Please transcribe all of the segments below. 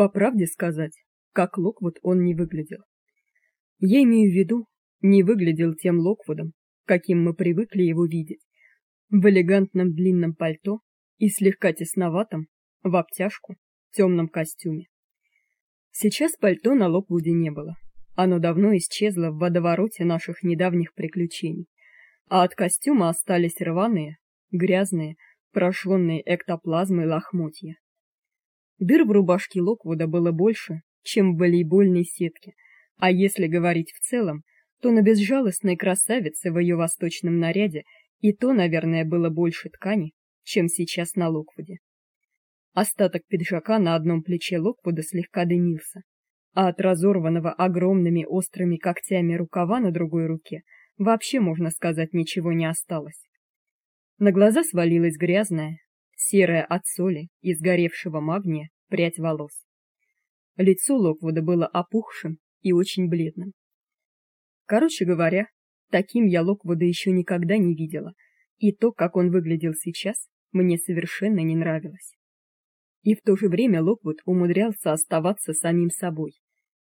По правде сказать, как Локвуд он не выглядел. Я имею в виду, не выглядел тем Локвудом, каким мы привыкли его видеть, в элегантном длинном пальто и слегка тесноватом, в обтяжку, темном костюме. Сейчас пальто на Локвуде не было. Оно давно исчезло в водовороте наших недавних приключений, а от костюма остались рваные, грязные, прошённые эктоплазмой лохмотья. Дыр в рубашке Локвуда было больше, чем в волейбольной сетке, а если говорить в целом, то на безжалостной красавице в ее восточном наряде и то, наверное, было больше ткани, чем сейчас на Локвуде. Остаток пиджака на одном плече Локвуда слегка дымился, а от разорванного огромными острыми когтями рукава на другой руке вообще, можно сказать, ничего не осталось. На глаза свалилась грязная, серая от соли и сгоревшего магния прядь волос. Лицо Локвуда было опухшим и очень бледным. Короче говоря, таким я Локвуда еще никогда не видела, и то, как он выглядел сейчас, мне совершенно не нравилось. И в то же время Локвуд умудрялся оставаться самим собой.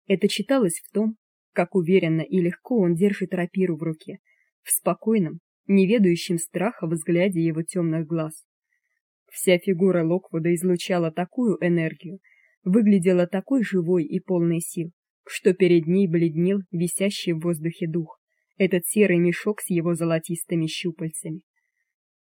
Это читалось в том, как уверенно и легко он держит рапиру в руке, в спокойном, неведающем страха взгляде его темных глаз. Вся фигура Локвуда излучала такую энергию, выглядела такой живой и полной сил, что перед ней бледнел висящий в воздухе дух, этот серый мешок с его золотистыми щупальцами.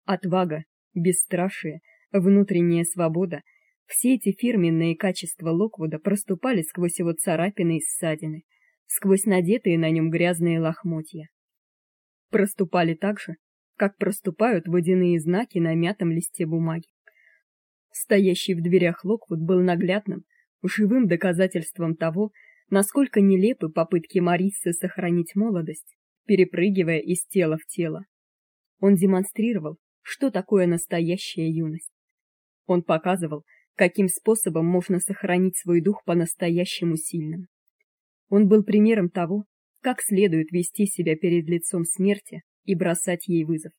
Отвага, бесстрашие, внутренняя свобода все эти фирменные качества Локвуда проступали сквозь его царапины и ссадины, сквозь надетые на нем грязные лохмотья. Проступали так же, как проступают водяные знаки на мятом листе бумаги. Стоящий в дверях Локвуд был наглядным, живым доказательством того, насколько нелепы попытки Марисы сохранить молодость, перепрыгивая из тела в тело. Он демонстрировал, что такое настоящая юность. Он показывал, каким способом можно сохранить свой дух по-настоящему сильным. Он был примером того, как следует вести себя перед лицом смерти и бросать ей вызов.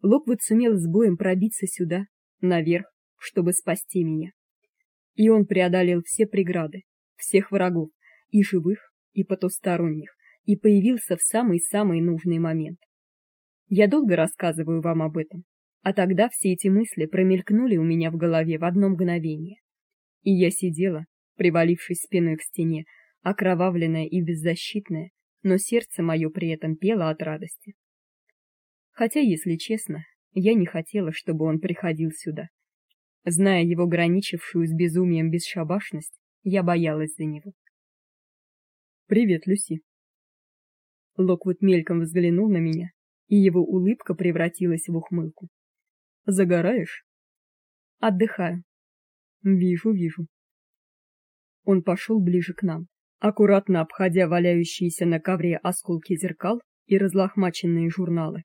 Локвуд сумел с боем пробиться сюда, наверх, чтобы спасти меня. И он преодолел все преграды, всех врагов, и живых, и потусторонних, и появился в самый-самый нужный момент. Я долго рассказываю вам об этом, а тогда все эти мысли промелькнули у меня в голове в одно мгновение. И я сидела, привалившись спиной к стене, окровавленная и беззащитная, но сердце мое при этом пело от радости. Хотя, если честно, я не хотела, чтобы он приходил сюда. Зная его граничившую с безумием бесшабашность, я боялась за него. Привет, Люси. Локвуд мельком взглянул на меня, и его улыбка превратилась в ухмылку. Загораешь? Отдыхаю. Вижу, вижу. Он пошел ближе к нам, аккуратно обходя валяющиеся на ковре осколки зеркал и разлохмаченные журналы.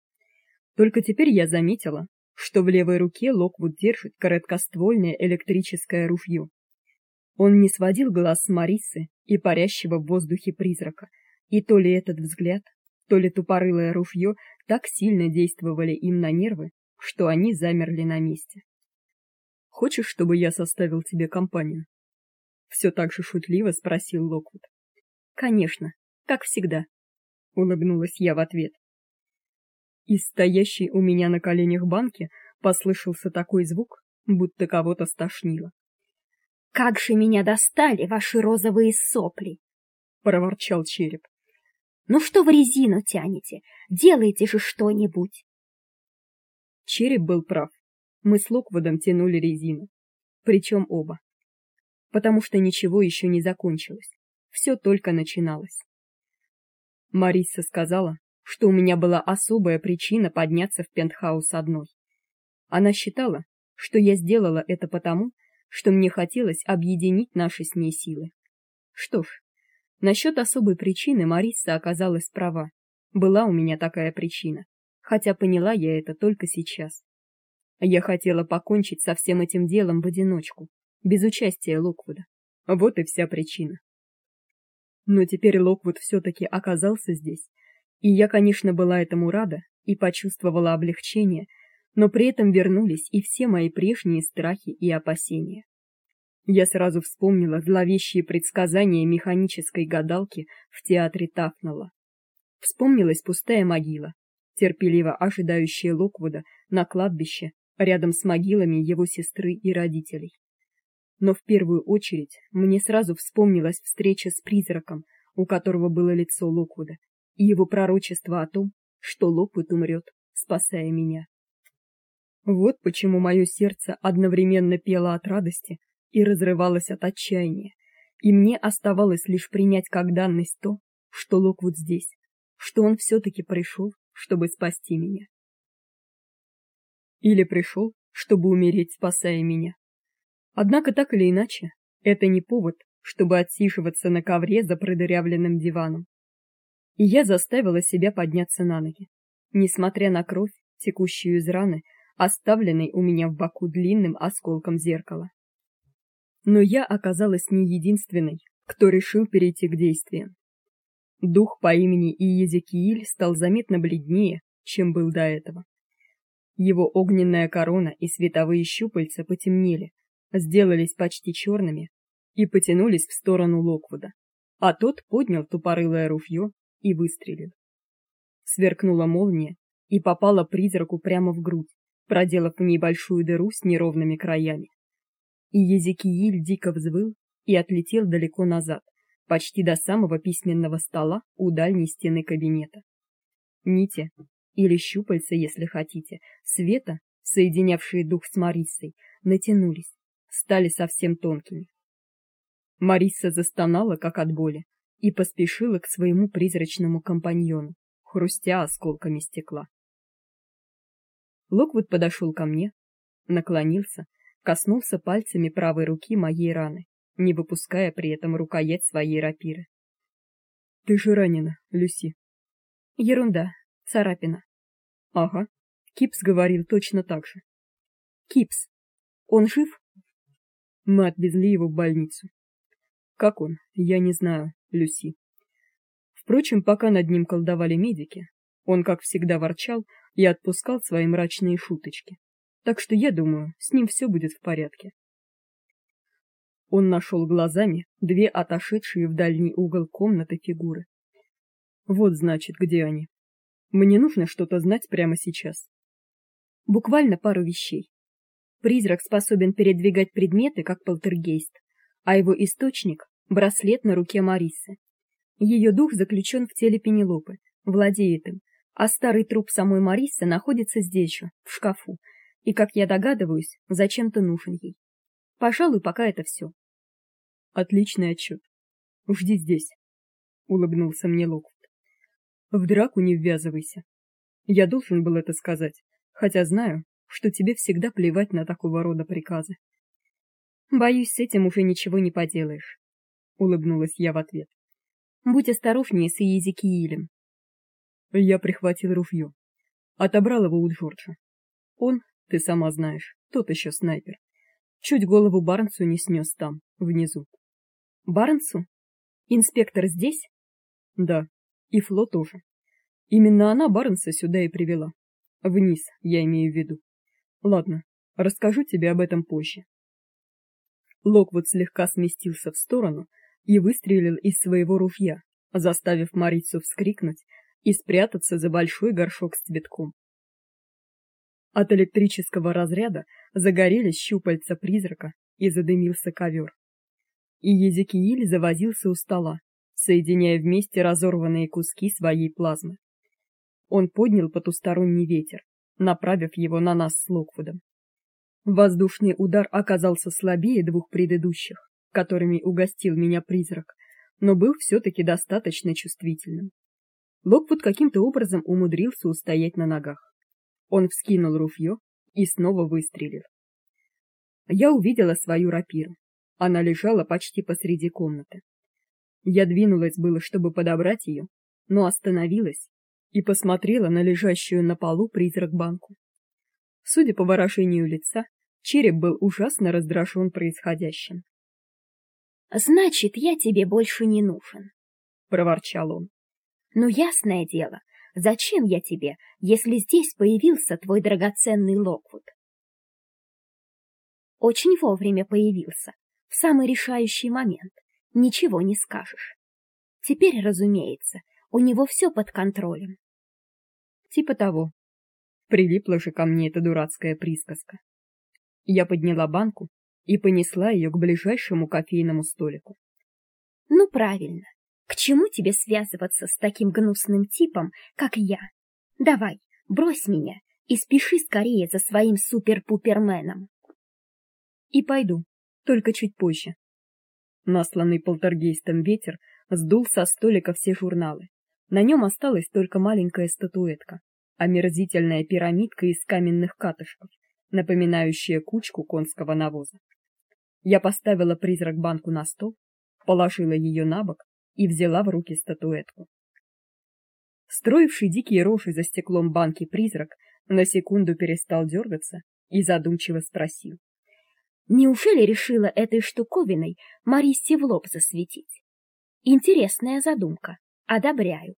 Только теперь я заметила, что в левой руке Локвуд держит короткоствольное электрическое ружье. Он не сводил глаз с Марисы и парящего в воздухе призрака, и то ли этот взгляд, то ли тупорылое ружье так сильно действовали им на нервы, что они замерли на месте. Хочешь, чтобы я составил тебе компанию? Все так же шутливо спросил Локвуд. Конечно, как всегда, улыбнулась я в ответ. Из стоящей у меня на коленях банки послышался такой звук, будто кого-то стошнило. Как же меня достали ваши розовые сопли, проворчал череп. Ну что вы резину тянете? Делайте же что-нибудь. Череп был прав. Мы с Локвудом тянули резину, причем оба. Потому что ничего еще не закончилось. Все только начиналось. Мариса сказала, что у меня была особая причина подняться в пентхаус одной. Она считала, что я сделала это потому, что мне хотелось объединить наши с ней силы. Что ж, насчет особой причины Мариса оказалась права. Была у меня такая причина, хотя поняла я это только сейчас. Я хотела покончить со всем этим делом в одиночку, без участия Локвуда. Вот и вся причина. Но теперь Локвуд все таки оказался здесь, и я, конечно, была этому рада и почувствовала облегчение, но при этом вернулись и все мои прежние страхи и опасения. Я сразу вспомнила зловещие предсказания механической гадалки в театре Тафнала. Вспомнилась пустая могила, терпеливо ожидающая Локвуда на кладбище рядом с могилами его сестры и родителей. Но в первую очередь мне сразу вспомнилась встреча с призраком, у которого было лицо Локвуда, его пророчество о том, что Локвуд умрет, спасая меня. Вот почему мое сердце одновременно пело от радости и разрывалось от отчаяния, и мне оставалось лишь принять как данность то, что Локвуд здесь, что он все таки пришел, чтобы спасти меня. Или пришел, чтобы умереть, спасая меня. Однако так или иначе, это не повод, чтобы отсиживаться на ковре за продырявленным диваном. И я заставила себя подняться на ноги. Несмотря на кровь, текущую из раны, оставленной у меня в боку длинным осколком зеркала. Но я оказалась не единственной, кто решил перейти к действиям. Дух по имени Иезекииль стал заметно бледнее, чем был до этого. Его огненная корона и световые щупальца потемнели, сделались почти черными и потянулись в сторону Локвуда. А тот поднял тупорылое ружье и выстрелил. Сверкнула молния и попала призраку прямо в грудь, проделав в ней большую дыру с неровными краями. И Езекииль дико взвыл и отлетел далеко назад, почти до самого письменного стола у дальней стены кабинета. Нити, или щупальца, если хотите, света, соединявшие дух с Мариссой, натянулись, стали совсем тонкими. Марисса застонала как от боли и поспешила к своему призрачному компаньону, хрустя осколками стекла. Локвуд подошел ко мне, наклонился, коснулся пальцами правой руки моей раны, не выпуская при этом рукоять своей рапиры. Ты же ранена, Люси. Ерунда, царапина. Ага. Кипс говорил точно так же. Кипс. Он жив? Мы отвезли его в больницу. Как он? Я не знаю, Люси. Впрочем, пока над ним колдовали медики, он, как всегда, ворчал и отпускал свои мрачные шуточки. Так что я думаю, с ним все будет в порядке. Он нашел глазами две отошедшие в дальний угол комнаты фигуры. Вот, значит, где они. Мне нужно что-то знать прямо сейчас. Буквально пару вещей. Призрак способен передвигать предметы, как полтергейст, а его источник браслет на руке Марисы. Ее дух заключен в теле Пенелопы, владеет им, а старый труп самой Марисы находится здесь же, в шкафу, и, как я догадываюсь, зачем-то нужен ей. Пожалуй, пока это все. Отличный отчет. Жди здесь, улыбнулся мне Лок. В драку не ввязывайся. Я должен был это сказать, хотя знаю, что тебе всегда плевать на такого рода приказы. Боюсь, с этим уже ничего не поделаешь, улыбнулась я в ответ. Будь осторожнее с Иезекиилем. Я прихватил ружье. Отобрал его у Джорджа. Он, ты сама знаешь, тот еще снайпер. Чуть голову Барнсу не снес там, внизу. Барнсу? Инспектор здесь? Да, и Фло тоже. Именно она Барнса сюда и привела. Вниз, я имею в виду. Ладно, расскажу тебе об этом позже. Локвуд слегка сместился в сторону и выстрелил из своего ружья, заставив Марицу вскрикнуть и спрятаться за большой горшок с цветком. От электрического разряда загорелись щупальца призрака и задымился ковер. И Езекииль завозился у стола, соединяя вместе разорванные куски своей плазмы. Он поднял потусторонний ветер, направив его на нас с Локвудом. Воздушный удар оказался слабее двух предыдущих, которыми угостил меня призрак, но был все таки достаточно чувствительным. Локвуд каким-то образом умудрился устоять на ногах. Он вскинул ружье и снова выстрелил. Я увидела свою рапиру. Она лежала почти посреди комнаты. Я двинулась было, чтобы подобрать ее, но остановилась и посмотрела на лежащую на полу призрак-банку. Судя по выражению лица, череп был ужасно раздражен происходящим. Значит, я тебе больше не нужен, проворчал он. Но ясное дело, зачем я тебе, если здесь появился твой драгоценный Локвуд? Очень вовремя появился. В самый решающий момент ничего не скажешь. Теперь, разумеется, у него все под контролем. Типа того. Прилипла же ко мне эта дурацкая присказка. Я подняла банку и понесла ее к ближайшему кофейному столику. Ну правильно. К чему тебе связываться с таким гнусным типом, как я? Давай, брось меня и спеши скорее за своим супер-пуперменом. И пойду, только чуть позже. Насланный полтергейстом ветер сдул со столика все журналы. На нем осталась только маленькая статуэтка, омерзительная пирамидка из каменных катышков, напоминающая кучку конского навоза. Я поставила призрак банку на стол, положила ее на бок и взяла в руки статуэтку. Строивший дикие рожи за стеклом банки призрак на секунду перестал дергаться и задумчиво спросил: "Неужели решила этой штуковиной Марисе в лоб засветить? Интересная задумка. Одобряю.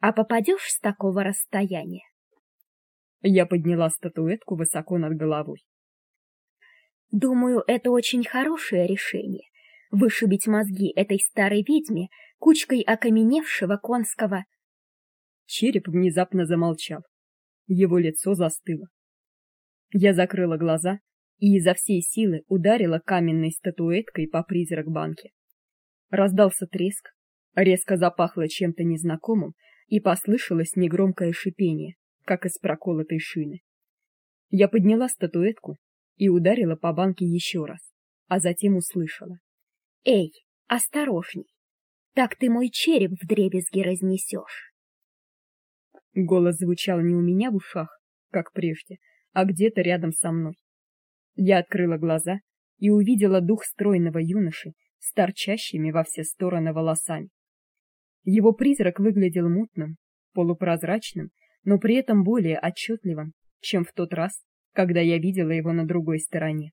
А попадешь с такого расстояния?" Я подняла статуэтку высоко над головой. Думаю, это очень хорошее решение вышибить мозги этой старой ведьме кучкой окаменевшего конского. Череп внезапно замолчал. Его лицо застыло. Я закрыла глаза и изо всей силы ударила каменной статуэткой по призрак банки. Раздался треск, резко запахло чем-то незнакомым и послышалось негромкое шипение, как из проколотой шины. Я подняла статуэтку и ударила по банке еще раз, а затем услышала: "Эй, осторожней. Так ты мой череп вдребезги разнесешь. Голос звучал не у меня в ушах, как прежде, а где-то рядом со мной. Я открыла глаза и увидела дух стройного юноши с торчащими во все стороны волосами. Его призрак выглядел мутным, полупрозрачным, но при этом более отчетливым, чем в тот раз, когда я видела его на другой стороне.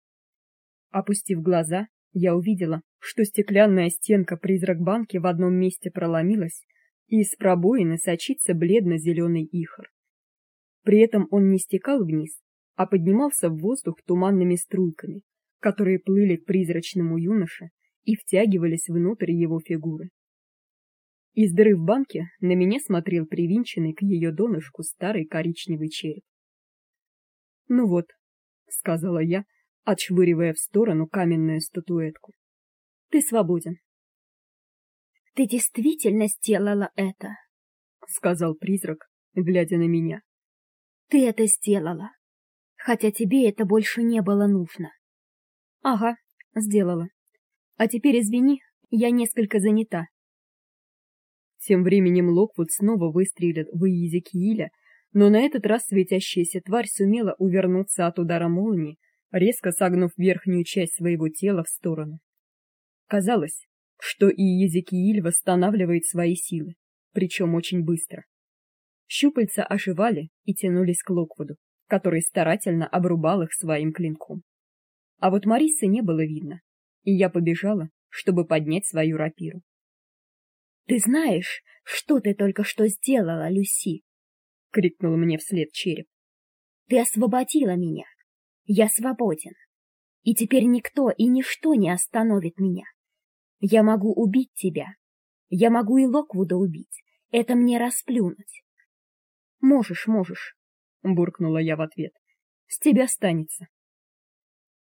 Опустив глаза, я увидела, что стеклянная стенка призрак банки в одном месте проломилась, и из пробоины сочится бледно-зеленый ихор. При этом он не стекал вниз, а поднимался в воздух туманными струйками, которые плыли к призрачному юноше и втягивались внутрь его фигуры. Из дыры в банке на меня смотрел привинченный к ее донышку старый коричневый череп. "Ну вот", сказала я, отшвыривая в сторону каменную статуэтку. Ты свободен. Ты действительно сделала это, сказал призрак, глядя на меня. Ты это сделала, хотя тебе это больше не было нужно. Ага, сделала. А теперь извини, я несколько занята. Тем временем Локвуд снова выстрелил в Иезекииля, но на этот раз светящаяся тварь сумела увернуться от удара молнии, резко согнув верхнюю часть своего тела в сторону. Казалось, что и Езекииль восстанавливает свои силы, причем очень быстро. Щупальца оживали и тянулись к Локвуду, который старательно обрубал их своим клинком. А вот Марисы не было видно, и я побежала, чтобы поднять свою рапиру. Ты знаешь, что ты только что сделала, Люси? крикнул мне вслед череп. Ты освободила меня. Я свободен. И теперь никто и ничто не остановит меня. Я могу убить тебя. Я могу и Локвуда убить. Это мне расплюнуть. Можешь, можешь, буркнула я в ответ. С тебя останется.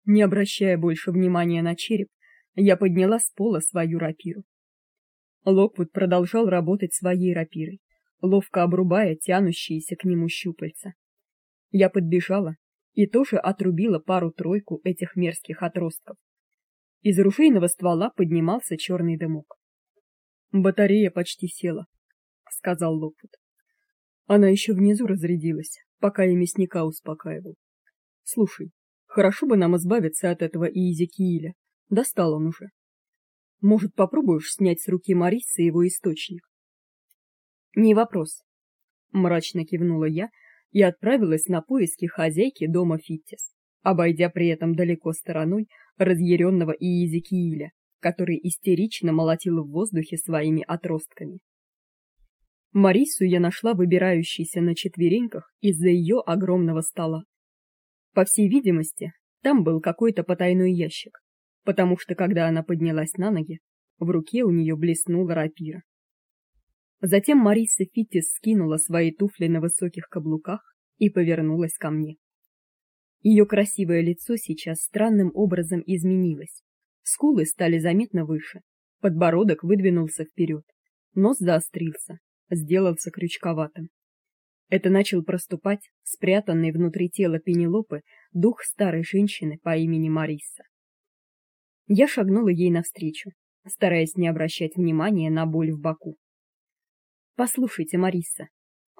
Не обращая больше внимания на череп, я подняла с пола свою рапиру. Локвуд продолжал работать своей рапирой, ловко обрубая тянущиеся к нему щупальца. Я подбежала и тоже отрубила пару-тройку этих мерзких отростков. Из ружейного ствола поднимался черный дымок. Батарея почти села, сказал Локвуд. Она еще внизу разрядилась, пока я мясника успокаивал. Слушай, хорошо бы нам избавиться от этого Иезекииля. Достал он уже. Может, попробуешь снять с руки Марисы его источник? Не вопрос, мрачно кивнула я и отправилась на поиски хозяйки дома Фиттис обойдя при этом далеко стороной разъяренного Иезекииля, который истерично молотил в воздухе своими отростками. Марису я нашла выбирающейся на четвереньках из-за ее огромного стола. По всей видимости, там был какой-то потайной ящик, потому что когда она поднялась на ноги, в руке у нее блеснула рапира. Затем Мариса Фитис скинула свои туфли на высоких каблуках и повернулась ко мне. Ее красивое лицо сейчас странным образом изменилось. Скулы стали заметно выше, подбородок выдвинулся вперед, нос заострился, сделался крючковатым. Это начал проступать спрятанный внутри тела Пенелопы дух старой женщины по имени Мариса. Я шагнула ей навстречу, стараясь не обращать внимания на боль в боку. "Послушайте, Мариса",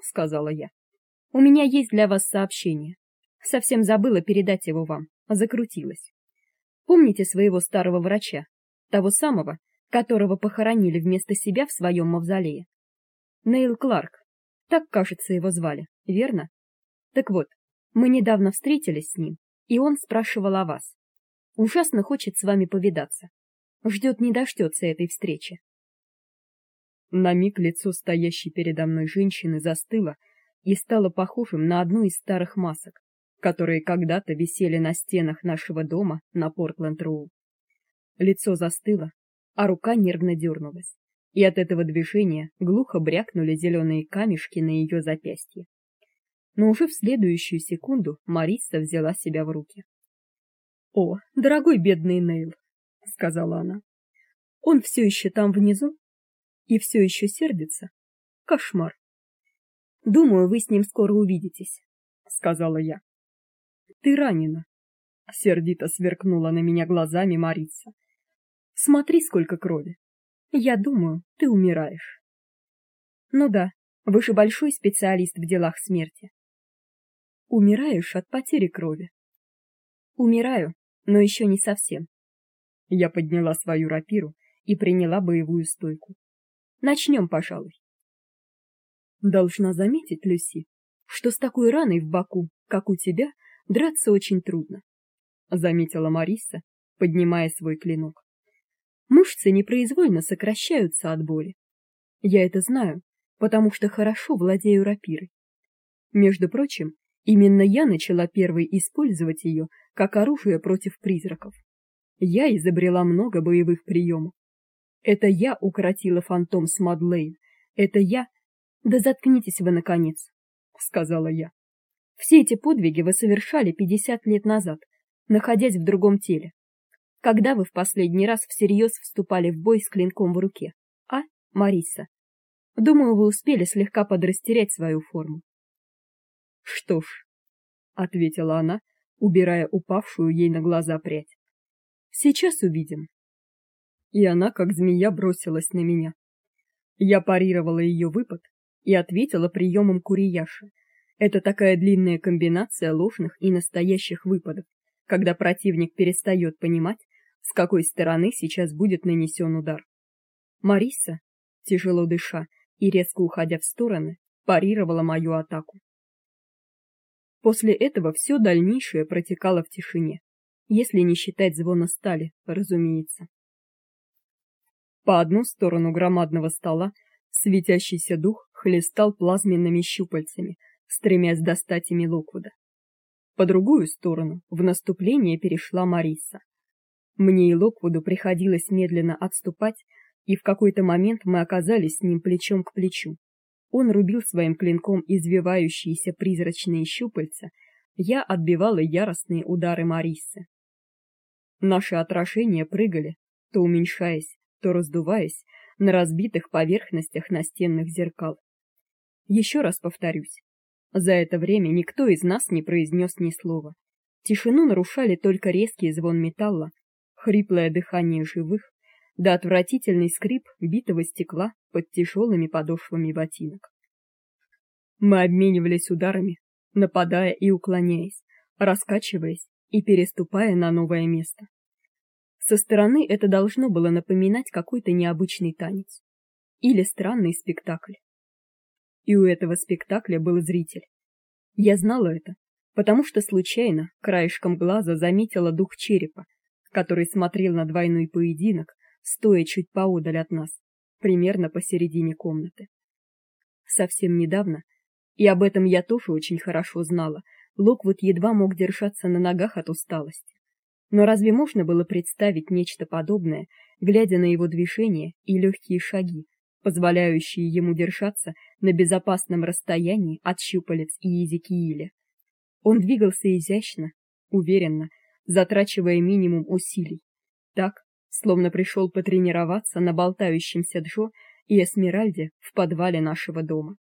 сказала я. "У меня есть для вас сообщение. Совсем забыла передать его вам, закрутилась. Помните своего старого врача, того самого, которого похоронили вместо себя в своем мавзолее? Нейл Кларк. Так, кажется, его звали, верно? Так вот, мы недавно встретились с ним, и он спрашивал о вас. Ужасно хочет с вами повидаться. Ждет не дождется этой встречи. На миг лицо стоящей передо мной женщины застыло и стало похожим на одну из старых масок, которые когда-то висели на стенах нашего дома на Портленд-Роу. Лицо застыло, а рука нервно дернулась, и от этого движения глухо брякнули зеленые камешки на ее запястье. Но уже в следующую секунду Мариса взяла себя в руки. "О, дорогой бедный Нейл", сказала она. "Он все еще там внизу и все еще сердится. Кошмар. Думаю, вы с ним скоро увидитесь", сказала я. "Ты ранена", сердито сверкнула на меня глазами Мариса. "Смотри, сколько крови. Я думаю, ты умираешь". "Ну да, вы же большой специалист в делах смерти. Умираешь от потери крови. Умираю, но еще не совсем. Я подняла свою рапиру и приняла боевую стойку. Начнем, пожалуй. Должна заметить, Люси, что с такой раной в боку, как у тебя, драться очень трудно, заметила Мариса, поднимая свой клинок. Мышцы непроизвольно сокращаются от боли. Я это знаю, потому что хорошо владею рапирой. Между прочим, Именно я начала первой использовать ее как оружие против призраков. Я изобрела много боевых приемов. Это я укротила фантом с Мадлейн. Это я... Да заткнитесь вы наконец, сказала я. Все эти подвиги вы совершали 50 лет назад, находясь в другом теле. Когда вы в последний раз всерьез вступали в бой с клинком в руке? А, Мариса? Думаю, вы успели слегка подрастерять свою форму. Что ж, ответила она, убирая упавшую ей на глаза прядь. Сейчас увидим. И она, как змея, бросилась на меня. Я парировала ее выпад и ответила приемом курияши. Это такая длинная комбинация ложных и настоящих выпадов, когда противник перестает понимать, с какой стороны сейчас будет нанесен удар. Мариса, тяжело дыша и резко уходя в стороны, парировала мою атаку. После этого все дальнейшее протекало в тишине, если не считать звона стали, разумеется. По одну сторону громадного стола светящийся дух хлестал плазменными щупальцами, стремясь достать ими Локвуда. По другую сторону в наступление перешла Мариса. Мне и Локвуду приходилось медленно отступать, и в какой-то момент мы оказались с ним плечом к плечу. Он рубил своим клинком извивающиеся призрачные щупальца, я отбивала яростные удары Марисы. Наши отражения прыгали, то уменьшаясь, то раздуваясь на разбитых поверхностях настенных зеркал. Еще раз повторюсь, за это время никто из нас не произнес ни слова. Тишину нарушали только резкий звон металла, хриплое дыхание живых, да отвратительный скрип битого стекла под тяжелыми подошвами ботинок. Мы обменивались ударами, нападая и уклоняясь, раскачиваясь и переступая на новое место. Со стороны это должно было напоминать какой-то необычный танец или странный спектакль. И у этого спектакля был зритель. Я знала это, потому что случайно краешком глаза заметила дух черепа, который смотрел на двойной поединок, стоя чуть поодаль от нас, примерно посередине комнаты. Совсем недавно, и об этом я тоже очень хорошо знала, Локвуд едва мог держаться на ногах от усталости. Но разве можно было представить нечто подобное, глядя на его движения и легкие шаги, позволяющие ему держаться на безопасном расстоянии от щупалец и Езекииля? Он двигался изящно, уверенно, затрачивая минимум усилий, так, словно пришел потренироваться на болтающемся Джо и Эсмеральде в подвале нашего дома.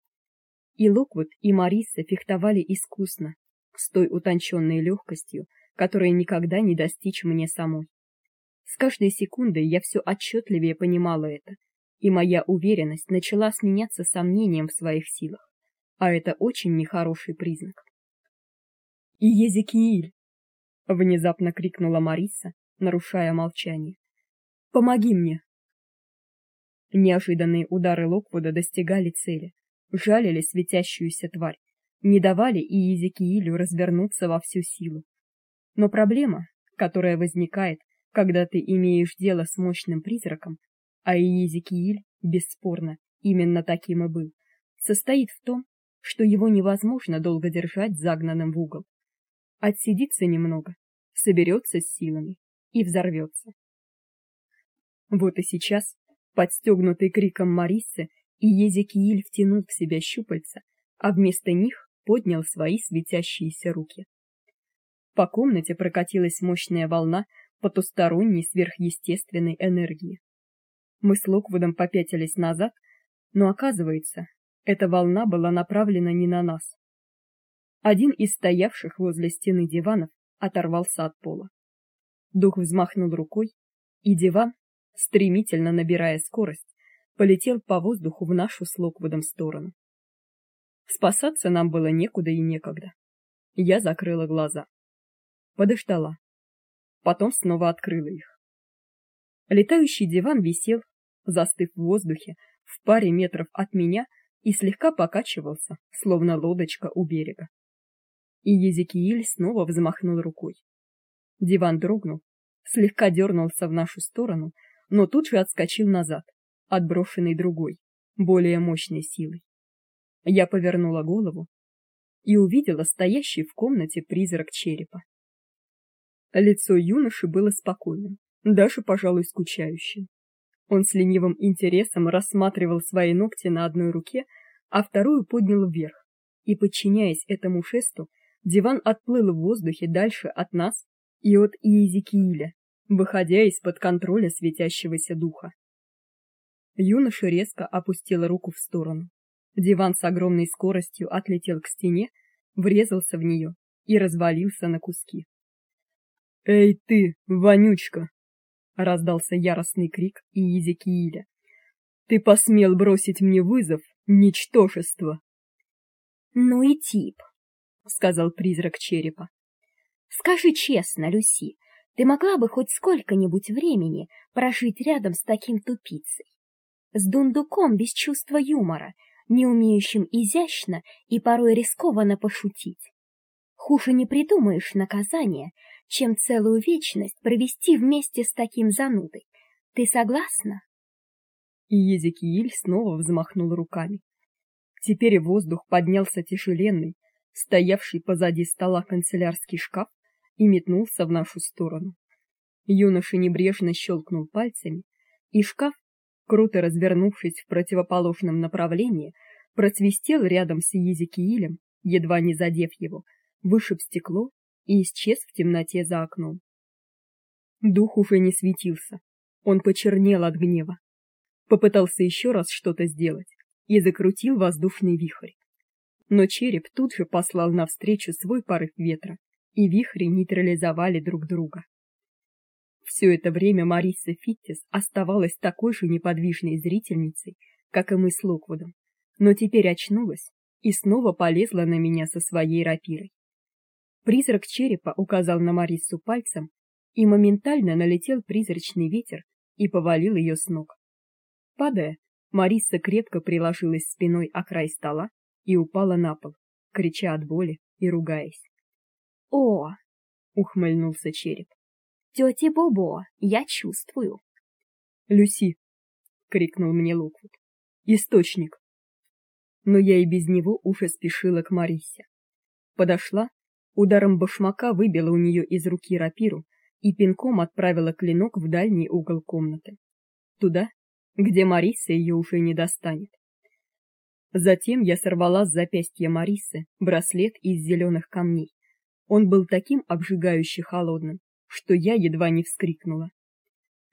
И Локвуд, и Мариса фехтовали искусно, с той утонченной легкостью, которой никогда не достичь мне самой. С каждой секундой я все отчетливее понимала это, и моя уверенность начала сменяться сомнением в своих силах, а это очень нехороший признак. И Езекииль, внезапно крикнула Мариса, нарушая молчание. Помоги мне. Неожиданные удары Локвуда достигали цели, жалили светящуюся тварь, не давали и Езекиилю развернуться во всю силу. Но проблема, которая возникает, когда ты имеешь дело с мощным призраком, а Езекииль, бесспорно, именно таким и был, состоит в том, что его невозможно долго держать загнанным в угол. Отсидится немного, соберется с силами и взорвется. Вот и сейчас, подстегнутый криком Марисы, и Езекииль втянул в себя щупальца, а вместо них поднял свои светящиеся руки. По комнате прокатилась мощная волна потусторонней сверхъестественной энергии. Мы с Локвудом попятились назад, но оказывается, эта волна была направлена не на нас. Один из стоявших возле стены диванов оторвался от пола. Дух взмахнул рукой, и диван, стремительно набирая скорость, полетел по воздуху в нашу с Локвудом сторону. Спасаться нам было некуда и некогда. Я закрыла глаза. Подождала. Потом снова открыла их. Летающий диван висел, застыв в воздухе, в паре метров от меня и слегка покачивался, словно лодочка у берега. И Езекииль снова взмахнул рукой. Диван дрогнул, слегка дернулся в нашу сторону, но тут же отскочил назад, отброшенный другой, более мощной силой. Я повернула голову и увидела стоящий в комнате призрак черепа. Лицо юноши было спокойным, даже, пожалуй, скучающим. Он с ленивым интересом рассматривал свои ногти на одной руке, а вторую поднял вверх, и, подчиняясь этому жесту, диван отплыл в воздухе дальше от нас и от Иезекииля, выходя из-под контроля светящегося духа. Юноша резко опустил руку в сторону. Диван с огромной скоростью отлетел к стене, врезался в нее и развалился на куски. "Эй ты, вонючка!" раздался яростный крик Иезекииля. "Ты посмел бросить мне вызов, ничтожество!" "Ну и тип", сказал призрак черепа. "Скажи честно, Люси, ты могла бы хоть сколько-нибудь времени прожить рядом с таким тупицей? С дундуком без чувства юмора, не умеющим изящно и порой рискованно пошутить. Хуже не придумаешь наказания, чем целую вечность провести вместе с таким занудой. Ты согласна? И Езекииль снова взмахнул руками. Теперь воздух поднялся тяжеленный, стоявший позади стола канцелярский шкаф, и метнулся в нашу сторону. Юноша небрежно щелкнул пальцами, и шкаф, круто развернувшись в противоположном направлении, просвистел рядом с Езекиилем, едва не задев его, вышиб стекло и исчез в темноте за окном. Дух уже не светился. Он почернел от гнева. Попытался еще раз что-то сделать и закрутил воздушный вихрь. Но череп тут же послал навстречу свой порыв ветра, и вихри нейтрализовали друг друга. Все это время Мариса Фиттис оставалась такой же неподвижной зрительницей, как и мы с Локвудом, но теперь очнулась и снова полезла на меня со своей рапирой. Призрак черепа указал на Марису пальцем, и моментально налетел призрачный ветер и повалил ее с ног. Падая, Мариса крепко приложилась спиной о край стола и упала на пол, крича от боли и ругаясь. О, ухмыльнулся череп. Тётя Бобо, я чувствую. Люси, крикнул мне Локвуд. Источник. Но я и без него уже спешила к Марисе. Подошла, ударом башмака выбила у нее из руки рапиру и пинком отправила клинок в дальний угол комнаты, туда, где Мариса ее уже не достанет. Затем я сорвала с запястья Марисы браслет из зеленых камней. Он был таким обжигающе холодным, что я едва не вскрикнула.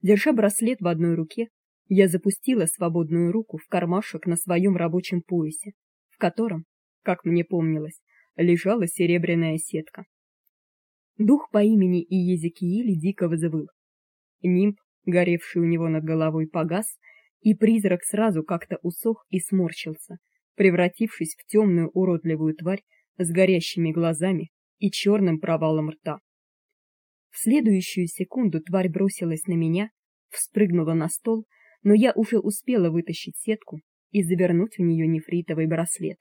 Держа браслет в одной руке, я запустила свободную руку в кармашек на своем рабочем поясе, в котором, как мне помнилось, лежала серебряная сетка. Дух по имени Иезекииль дико взвыл. Нимб, горевший у него над головой, погас, и призрак сразу как-то усох и сморщился, превратившись в темную уродливую тварь с горящими глазами и черным провалом рта. В следующую секунду тварь бросилась на меня, вспрыгнула на стол, но я уже успела вытащить сетку и завернуть в нее нефритовый браслет.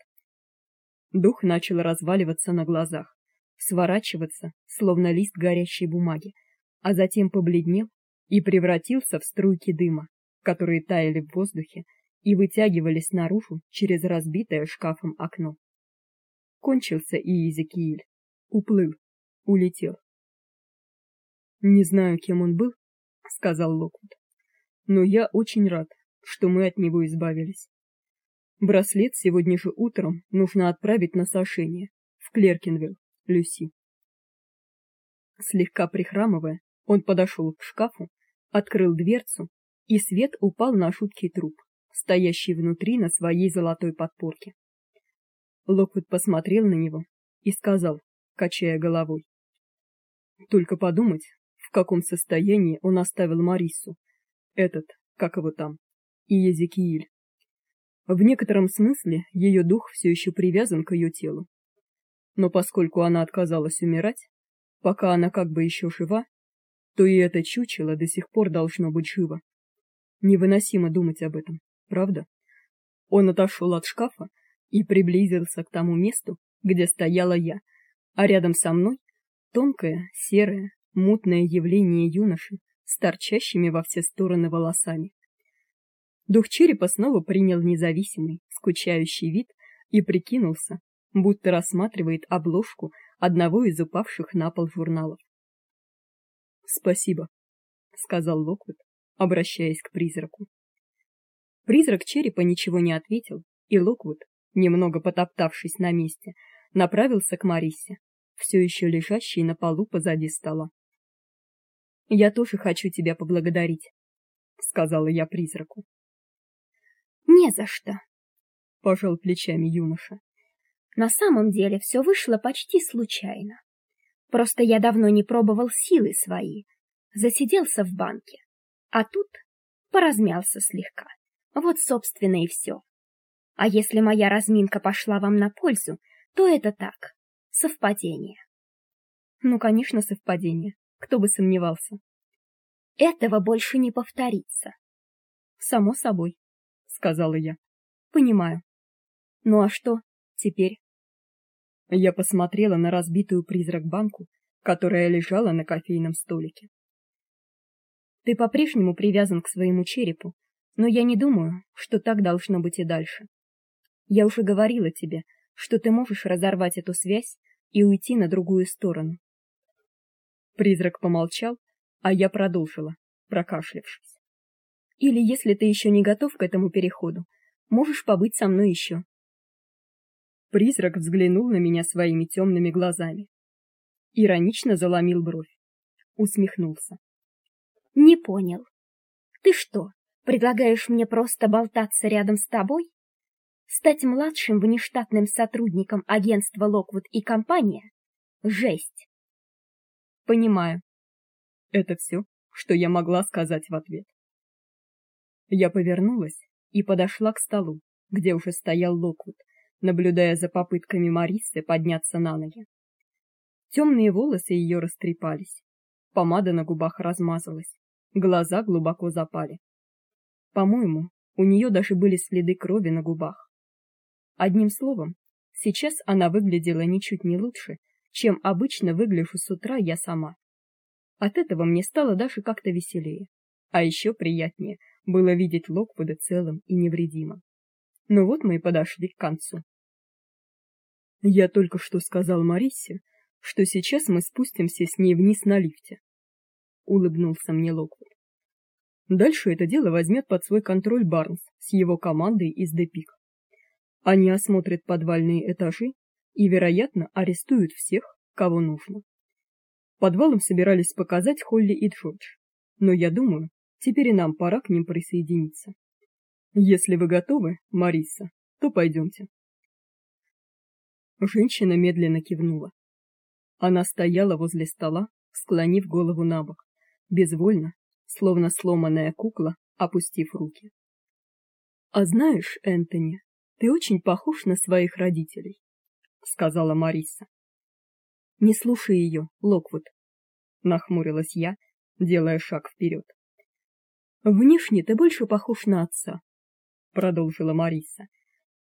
Дух начал разваливаться на глазах, сворачиваться, словно лист горящей бумаги, а затем побледнел и превратился в струйки дыма, которые таяли в воздухе и вытягивались наружу через разбитое шкафом окно. Кончился и Иезекииль. Уплыл, улетел. Не знаю, кем он был, сказал Локвуд. Но я очень рад, что мы от него избавились. Браслет сегодня же утром нужно отправить на сошение в Клеркинвилл, Люси. Слегка прихрамывая, он подошел к шкафу, открыл дверцу, и свет упал на жуткий труп, стоящий внутри на своей золотой подпорке. Локвуд посмотрел на него и сказал, качая головой: "Только подумать, в каком состоянии он оставил Марису. Этот, как его там, и Езекииль. В некотором смысле ее дух все еще привязан к ее телу. Но поскольку она отказалась умирать, пока она как бы еще жива, то и это чучело до сих пор должно быть живо. Невыносимо думать об этом, правда? Он отошел от шкафа и приблизился к тому месту, где стояла я, а рядом со мной тонкое, серое, мутное явление юноши с торчащими во все стороны волосами. Дух черепа снова принял независимый, скучающий вид и прикинулся, будто рассматривает обложку одного из упавших на пол журналов. "Спасибо", сказал Локвуд, обращаясь к призраку. Призрак черепа ничего не ответил, и Локвуд, немного потоптавшись на месте, направился к Марисе, все еще лежащей на полу позади стола. "Я тоже хочу тебя поблагодарить", сказала я призраку. Не за что, пожал плечами юноша. На самом деле все вышло почти случайно. Просто я давно не пробовал силы свои. Засиделся в банке. А тут поразмялся слегка. Вот, собственно, и все. А если моя разминка пошла вам на пользу, то это так, совпадение. Ну, конечно, совпадение. Кто бы сомневался. Этого больше не повторится. Само собой сказала я. Понимаю. Ну а что теперь? Я посмотрела на разбитую призрак-банку, которая лежала на кофейном столике. Ты по-прежнему привязан к своему черепу, но я не думаю, что так должно быть и дальше. Я уже говорила тебе, что ты можешь разорвать эту связь и уйти на другую сторону. Призрак помолчал, а я продолжила, прокашлявшись. Или, если ты еще не готов к этому переходу, можешь побыть со мной еще. Призрак взглянул на меня своими темными глазами. Иронично заломил бровь. Усмехнулся. Не понял. Ты что, предлагаешь мне просто болтаться рядом с тобой? Стать младшим внештатным сотрудником агентства Локвуд и компания? Жесть. Понимаю. Это все, что я могла сказать в ответ. Я повернулась и подошла к столу, где уже стоял Локвуд, наблюдая за попытками Марисы подняться на ноги. Темные волосы ее растрепались, помада на губах размазалась, глаза глубоко запали. По-моему, у нее даже были следы крови на губах. Одним словом, сейчас она выглядела ничуть не лучше, чем обычно выгляжу с утра я сама. От этого мне стало даже как-то веселее, а еще приятнее было видеть Локвуда целым и невредимым. Но вот мы и подошли к концу. Я только что сказал Марисе, что сейчас мы спустимся с ней вниз на лифте. улыбнулся мне Локвуд. Дальше это дело возьмет под свой контроль Барнс с его командой из Депик. Они осмотрят подвальные этажи и, вероятно, арестуют всех, кого нужно. Подвалом собирались показать Холли и Джордж, но я думаю, теперь и нам пора к ним присоединиться. Если вы готовы, Мариса, то пойдемте. Женщина медленно кивнула. Она стояла возле стола, склонив голову набок, безвольно, словно сломанная кукла, опустив руки. А знаешь, Энтони, ты очень похож на своих родителей, сказала Мариса. Не слушай ее, Локвуд, нахмурилась я, делая шаг вперед. Внешне ты больше похож на отца, продолжила Мариса.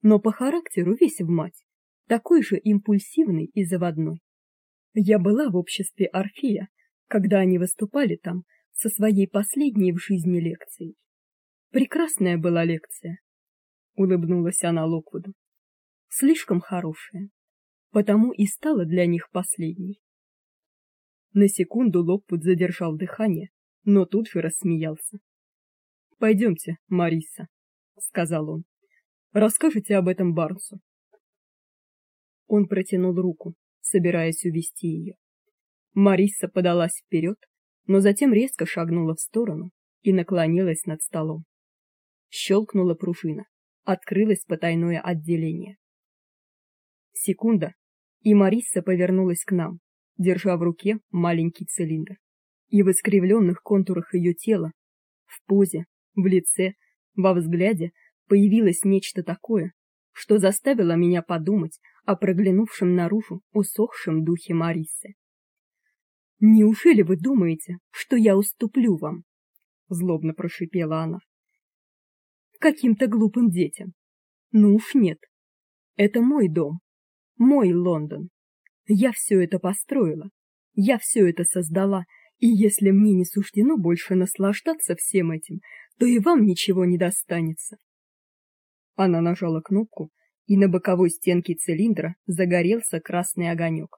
Но по характеру весь в мать, такой же импульсивный и заводной. Я была в обществе Орфея, когда они выступали там со своей последней в жизни лекцией. Прекрасная была лекция, улыбнулась она Локвуду. Слишком хорошая, потому и стала для них последней. На секунду Локвуд задержал дыхание, но тут же рассмеялся. Пойдемте, Мариса, сказал он. Расскажите об этом Барнсу. Он протянул руку, собираясь увести ее. Мариса подалась вперед, но затем резко шагнула в сторону и наклонилась над столом. Щелкнула пружина, открылось потайное отделение. Секунда, и Мариса повернулась к нам, держа в руке маленький цилиндр. И в искривленных контурах ее тела, в позе, в лице, во взгляде появилось нечто такое, что заставило меня подумать о проглянувшем наружу усохшем духе Марисы. Неужели вы думаете, что я уступлю вам? злобно прошипела она. Каким-то глупым детям. Ну уж нет. Это мой дом, мой Лондон. Я все это построила, я все это создала, и если мне не суждено больше наслаждаться всем этим, то и вам ничего не достанется. Она нажала кнопку, и на боковой стенке цилиндра загорелся красный огонек.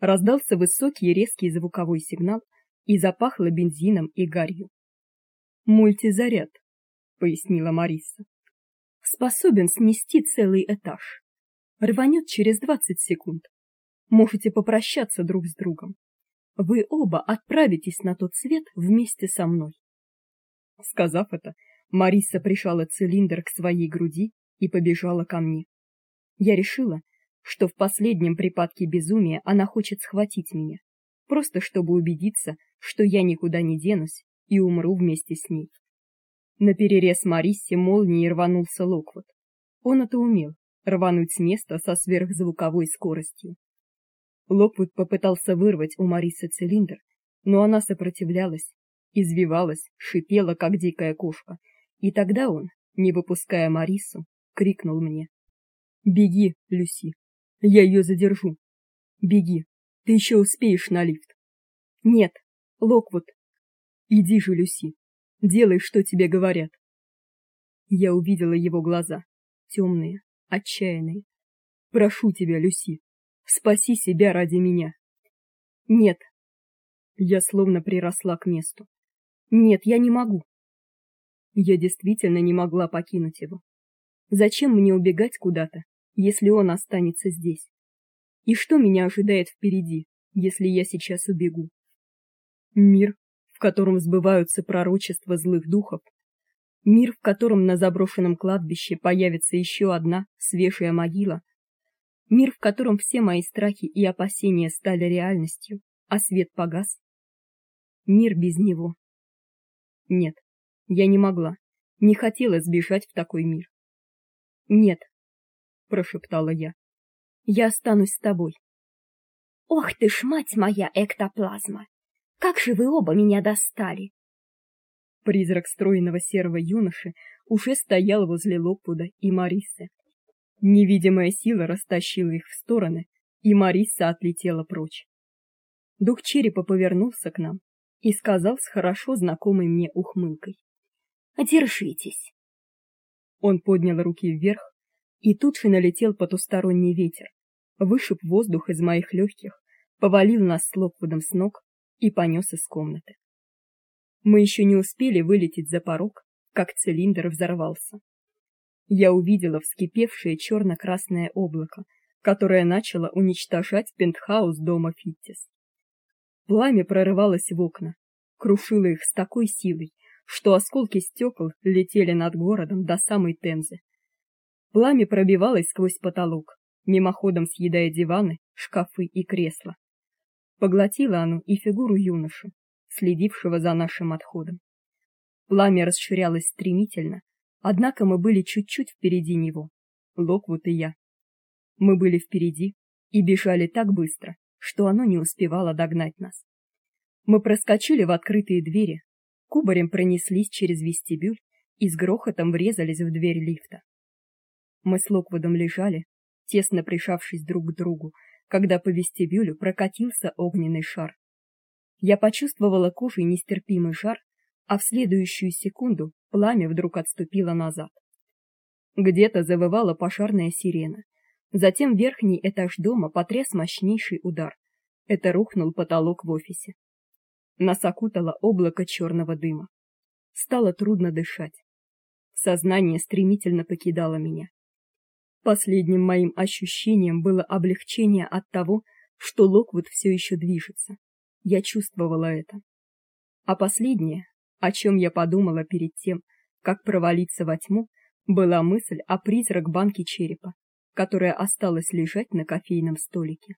Раздался высокий резкий звуковой сигнал и запахло бензином и гарью. Мультизаряд, пояснила Мариса. Способен снести целый этаж. Рванет через двадцать секунд. Можете попрощаться друг с другом. Вы оба отправитесь на тот свет вместе со мной. Сказав это, Мариса прижала цилиндр к своей груди и побежала ко мне. Я решила, что в последнем припадке безумия она хочет схватить меня, просто чтобы убедиться, что я никуда не денусь и умру вместе с ней. На перерез Марисе молнией рванулся Локвуд. Он это умел рвануть с места со сверхзвуковой скоростью. Локвуд попытался вырвать у Марисы цилиндр, но она сопротивлялась, извивалась, шипела как дикая кошка. И тогда он, не выпуская Марису, крикнул мне: "Беги, Люси. Я ее задержу. Беги. Ты еще успеешь на лифт". "Нет, Локвуд. Иди же, Люси. Делай, что тебе говорят". Я увидела его глаза, темные, отчаянные. "Прошу тебя, Люси, спаси себя ради меня". "Нет". Я словно приросла к месту. "Нет, я не могу". Я действительно не могла покинуть его. Зачем мне убегать куда-то, если он останется здесь? И что меня ожидает впереди, если я сейчас убегу? Мир, котором сбываются пророчества злых духов, мир, в котором на заброшенном кладбище появится еще одна свежая могила, мир, в котором все мои страхи и опасения стали реальностью, а свет погас. Мир без него. Нет, я не могла, не хотела сбежать в такой мир. Нет, прошептала я. Я останусь с тобой. Ох ты ж, мать моя, эктоплазма. Как же вы оба меня достали. Призрак стройного серого юноши уже стоял возле Локвуда и Марисы. Невидимая сила растащила их в стороны, и Мариса отлетела прочь. Дух черепа повернулся к нам и сказал с хорошо знакомой мне ухмылкой: "Держитесь". Он поднял руки вверх, и тут же налетел потусторонний ветер, вышиб воздух из моих легких, повалил нас с Локвудом с ног и понес из комнаты. Мы еще не успели вылететь за порог, как цилиндр взорвался. Я увидела вскипевшее черно красное облако, которое начало уничтожать пентхаус дома Фиттис. Пламя прорывалось в окна, крушило их с такой силой, что осколки стекол летели над городом до самой Темзы. Пламя пробивалось сквозь потолок, мимоходом съедая диваны, шкафы и кресла. Поглотило оно и фигуру юноши, следившего за нашим отходом. Пламя расширялось стремительно, однако мы были чуть-чуть впереди него, Локвуд и я. Мы были впереди и бежали так быстро, что оно не успевало догнать нас. Мы проскочили в открытые двери, кубарем пронеслись через вестибюль и с грохотом врезались в дверь лифта. Мы с Локвудом лежали, тесно прижавшись друг к другу, когда по вестибюлю прокатился огненный шар. Я почувствовала кожей нестерпимый жар, а в следующую секунду пламя вдруг отступило назад. Где-то завывала пожарная сирена. Затем верхний этаж дома потряс мощнейший удар. Это рухнул потолок в офисе. Нас окутало облако черного дыма. Стало трудно дышать. Сознание стремительно покидало меня. Последним моим ощущением было облегчение от того, что Локвуд все еще движется. Я чувствовала это. А последнее, о чем я подумала перед тем, как провалиться во тьму, была мысль о призрак банки черепа, которая осталась лежать на кофейном столике.